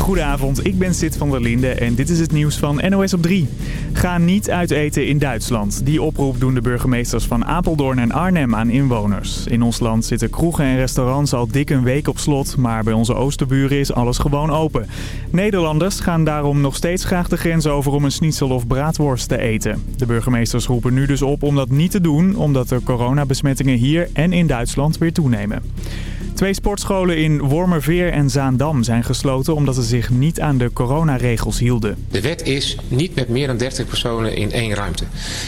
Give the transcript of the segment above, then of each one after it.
Goedenavond, ik ben Sid van der Linde en dit is het nieuws van NOS op 3. Ga niet uiteten in Duitsland. Die oproep doen de burgemeesters van Apeldoorn en Arnhem aan inwoners. In ons land zitten kroegen en restaurants al dik een week op slot, maar bij onze oosterburen is alles gewoon open. Nederlanders gaan daarom nog steeds graag de grens over om een schnitzel of braadworst te eten. De burgemeesters roepen nu dus op om dat niet te doen, omdat de coronabesmettingen hier en in Duitsland weer toenemen. Twee sportscholen in Wormerveer en Zaandam zijn gesloten omdat ze zich niet aan de coronaregels hielden. De wet is niet met meer dan 30 personen in één ruimte.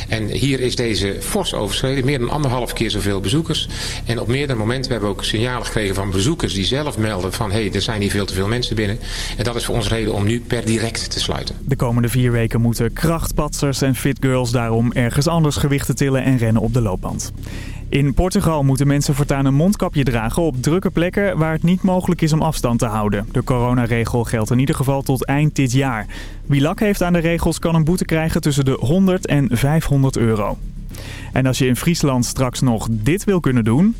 En hier is deze fors overschreden, meer dan anderhalf keer zoveel bezoekers. En op meerdere momenten hebben we ook signalen gekregen van bezoekers die zelf melden van hé, hey, er zijn hier veel te veel mensen binnen. En dat is voor ons reden om nu per direct te sluiten. De komende vier weken moeten krachtpatsers en fitgirls daarom ergens anders gewichten tillen en rennen op de loopband. In Portugal moeten mensen voortaan een mondkapje dragen op plekken waar het niet mogelijk is om afstand te houden. De coronaregel geldt in ieder geval tot eind dit jaar. Wie lak heeft aan de regels kan een boete krijgen tussen de 100 en 500 euro. En als je in Friesland straks nog dit wil kunnen doen...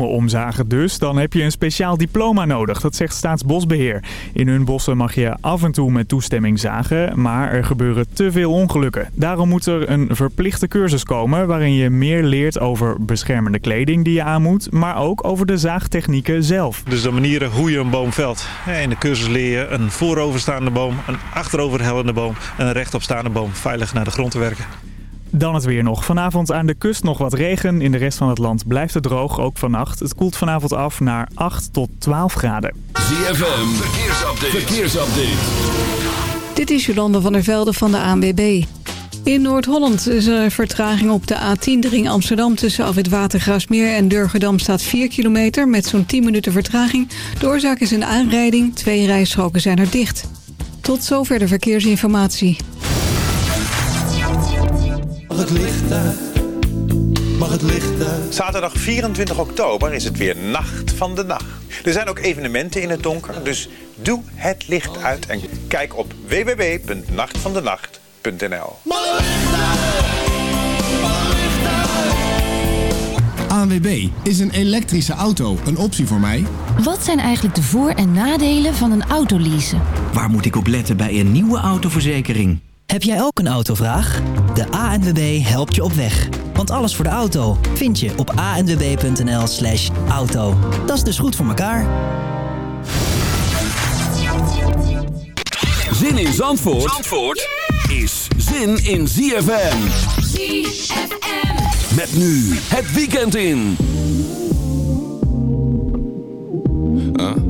bomen omzagen dus, dan heb je een speciaal diploma nodig. Dat zegt Staatsbosbeheer. In hun bossen mag je af en toe met toestemming zagen, maar er gebeuren te veel ongelukken. Daarom moet er een verplichte cursus komen waarin je meer leert over beschermende kleding die je aan moet, maar ook over de zaagtechnieken zelf. Dus de manieren hoe je een boom velt. In de cursus leer je een vooroverstaande boom, een achteroverhellende boom en een rechtopstaande boom veilig naar de grond te werken. Dan het weer nog. Vanavond aan de kust nog wat regen. In de rest van het land blijft het droog, ook vannacht. Het koelt vanavond af naar 8 tot 12 graden. ZFM, verkeersupdate. verkeersupdate. Dit is Jolande van der Velde van de ANWB. In Noord-Holland is er vertraging op de A10 de ring Amsterdam... tussen Afwit Watergraafsmeer en Durgedam staat 4 kilometer... met zo'n 10 minuten vertraging. De oorzaak is een aanrijding. Twee rijstroken zijn er dicht. Tot zover de verkeersinformatie het licht uit? Mag het licht uit? Zaterdag 24 oktober is het weer Nacht van de Nacht. Er zijn ook evenementen in het donker, dus doe het licht uit en kijk op www.nachtvandenacht.nl. ANWB, is een elektrische auto een optie voor mij? Wat zijn eigenlijk de voor- en nadelen van een autoleasen? Waar moet ik op letten bij een nieuwe autoverzekering? Heb jij ook een autovraag? De ANWB helpt je op weg. Want alles voor de auto vind je op anwb.nl slash auto. Dat is dus goed voor elkaar. Zin in Zandvoort, Zandvoort is zin in ZFM. ZFM. Met nu het weekend in. Uh.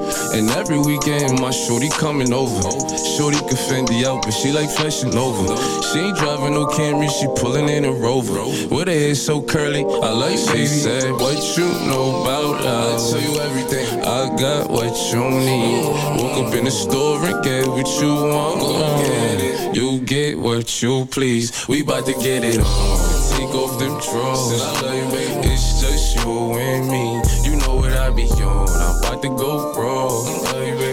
And every weekend, my shorty coming over. Shorty can fend the out, but she like flashing over. She ain't driving no Camry, she pulling in a Rover. With her hair so curly, I like she said, What you know about us? I tell you everything. I got what you need. Woke up in the store and get what you want. Go get it. You get what you please. We bout to get it on. Take off them drawers. It's just you and me. You know what I be on. I'm GoPro. to go raw.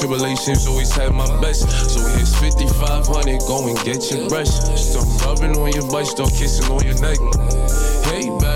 tribulations, always had my best. So here's 5500, go and get your brush. Start rubbing on your butt, start kissing on your neck. Hey, better,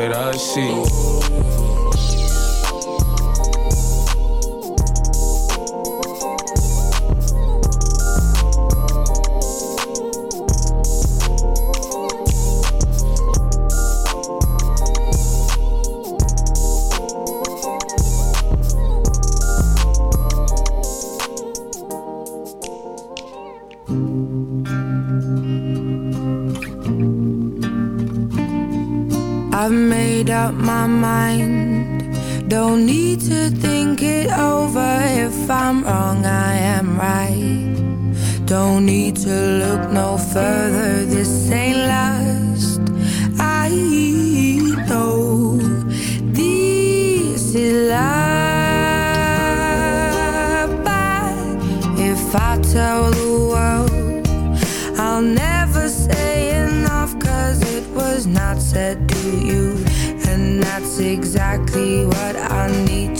what I see. I've made up my mind. Don't need to think it over. If I'm wrong, I am right. Don't need to look no further. This ain't last. I know this is love. But if I tell exactly what I need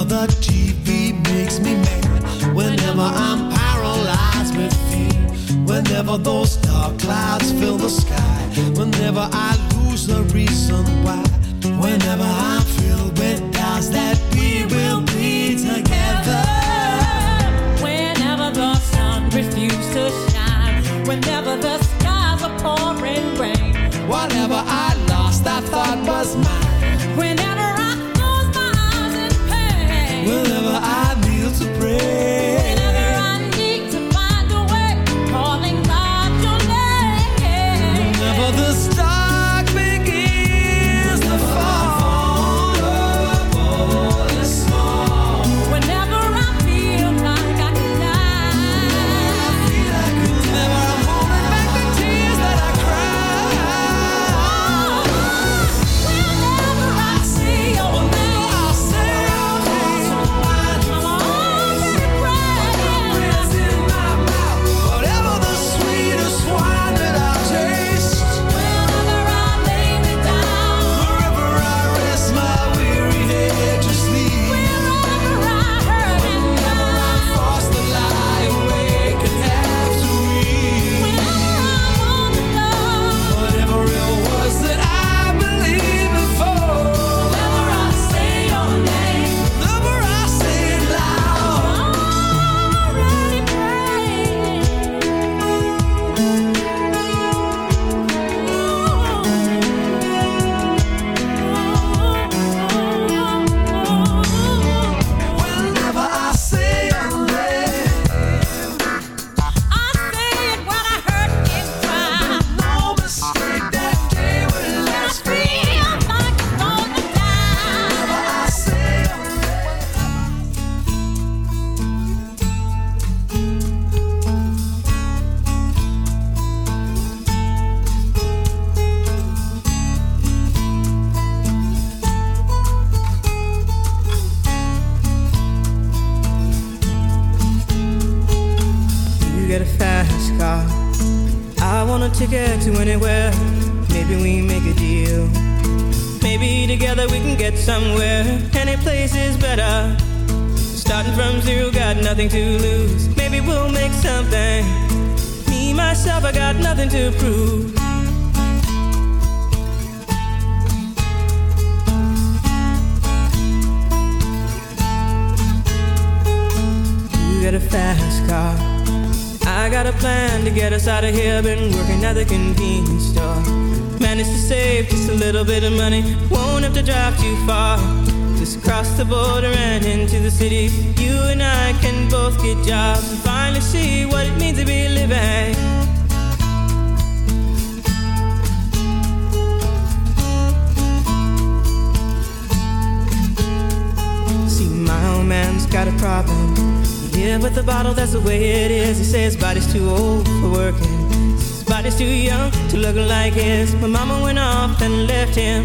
whenever the TV makes me mad, whenever I'm paralyzed with fear, whenever those dark clouds fill the sky, whenever I lose the reason why, whenever I'm filled with doubts that we will be together. Whenever the sun refuses to shine, whenever the skies are pouring rain, Whatever I lost, I thought was mine. whenever Whenever I kneel to pray. If you and I can both get jobs and finally see what it means to be living. See, my old man's got a problem. He live with a bottle, that's the way it is. He says his body's too old for working. His body's too young to look like his. My mama went off and left him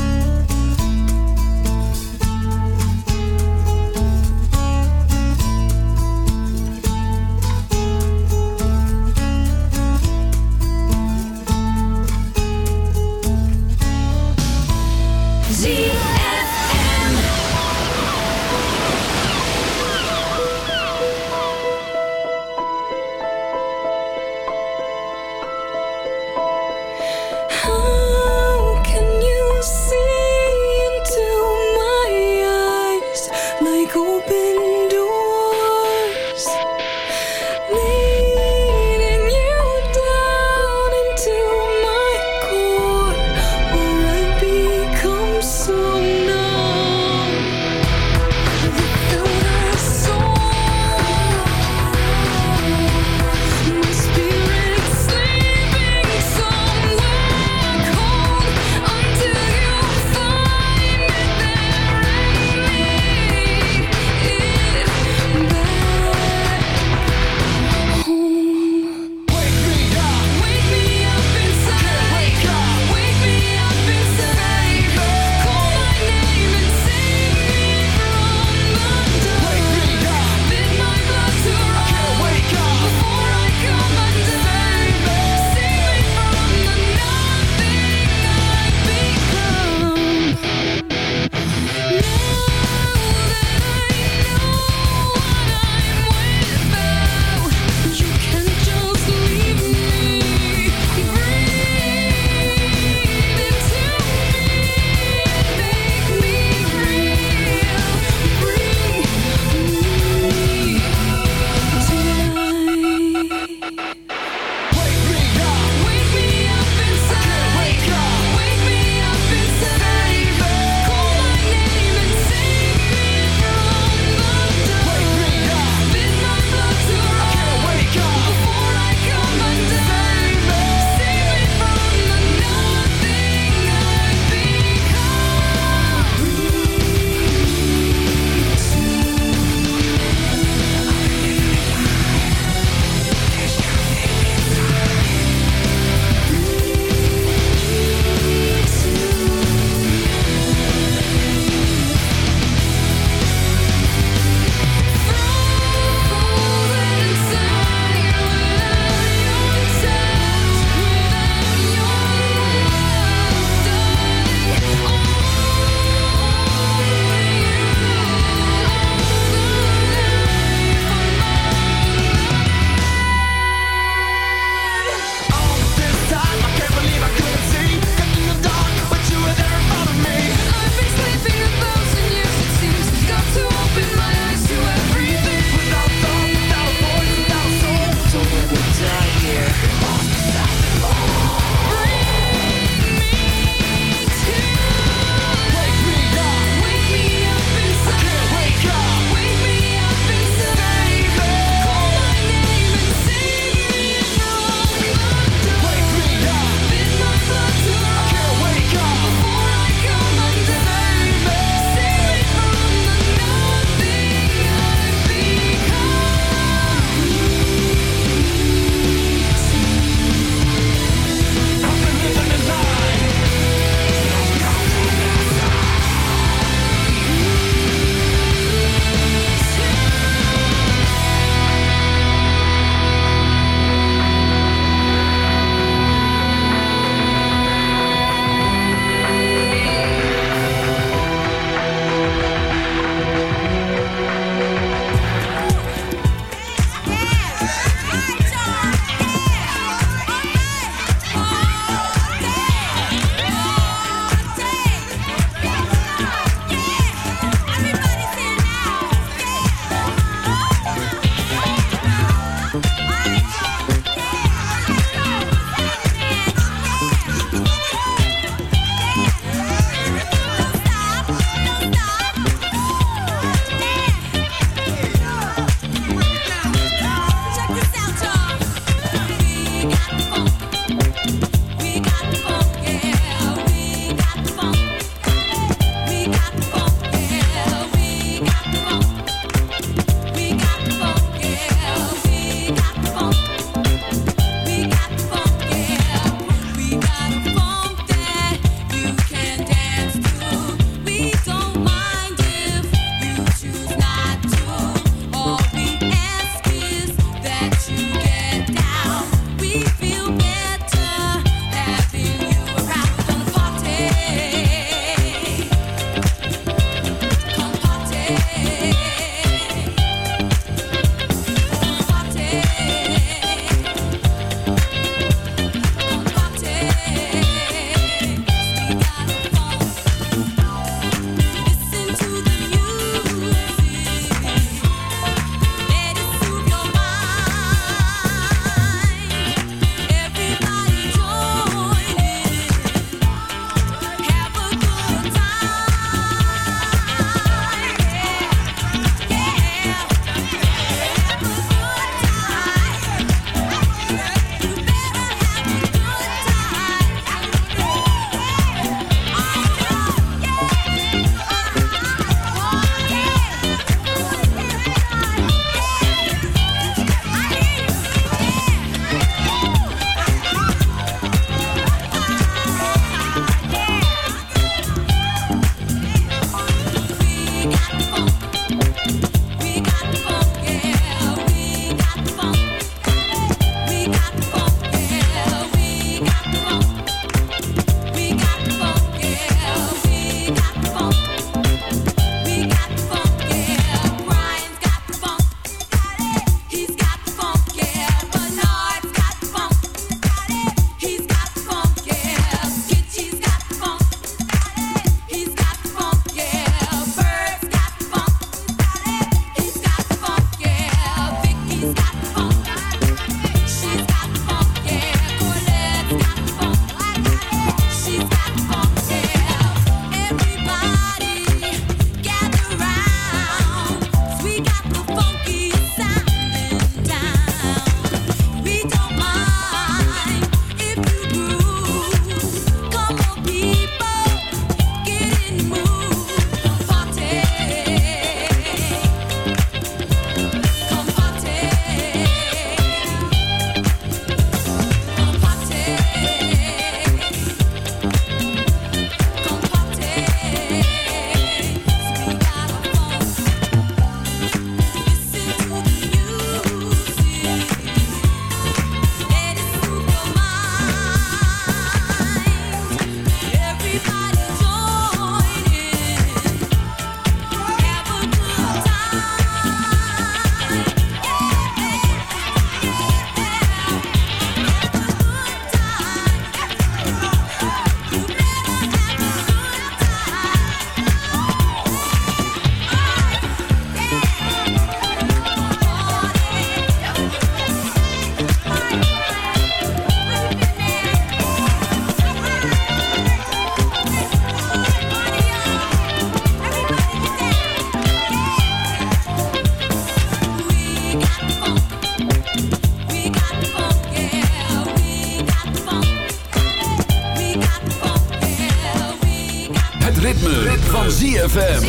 ritme, ritme. van ZFM.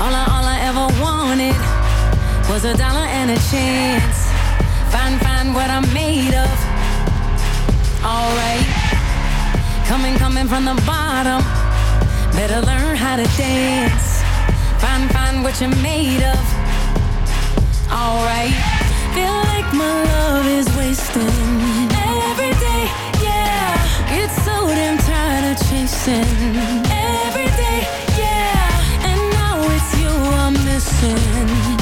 All I, all I ever wanted was a dollar and a chance. Find, find what I'm made of. Alright. Coming, coming from the bottom. Better learn how to dance what you're made of. Alright, feel like my love is wasting every day. Yeah, get so damn tired of chasing every day. Yeah, and now it's you I'm missing.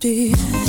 be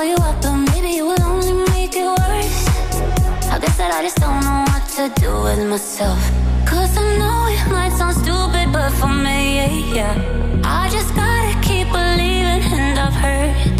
call you up, but maybe it will only make it worse. I guess that I just don't know what to do with myself. Cause I know it might sound stupid, but for me, yeah, yeah. I just gotta keep believing, and I've heard.